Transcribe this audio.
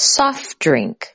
soft drink.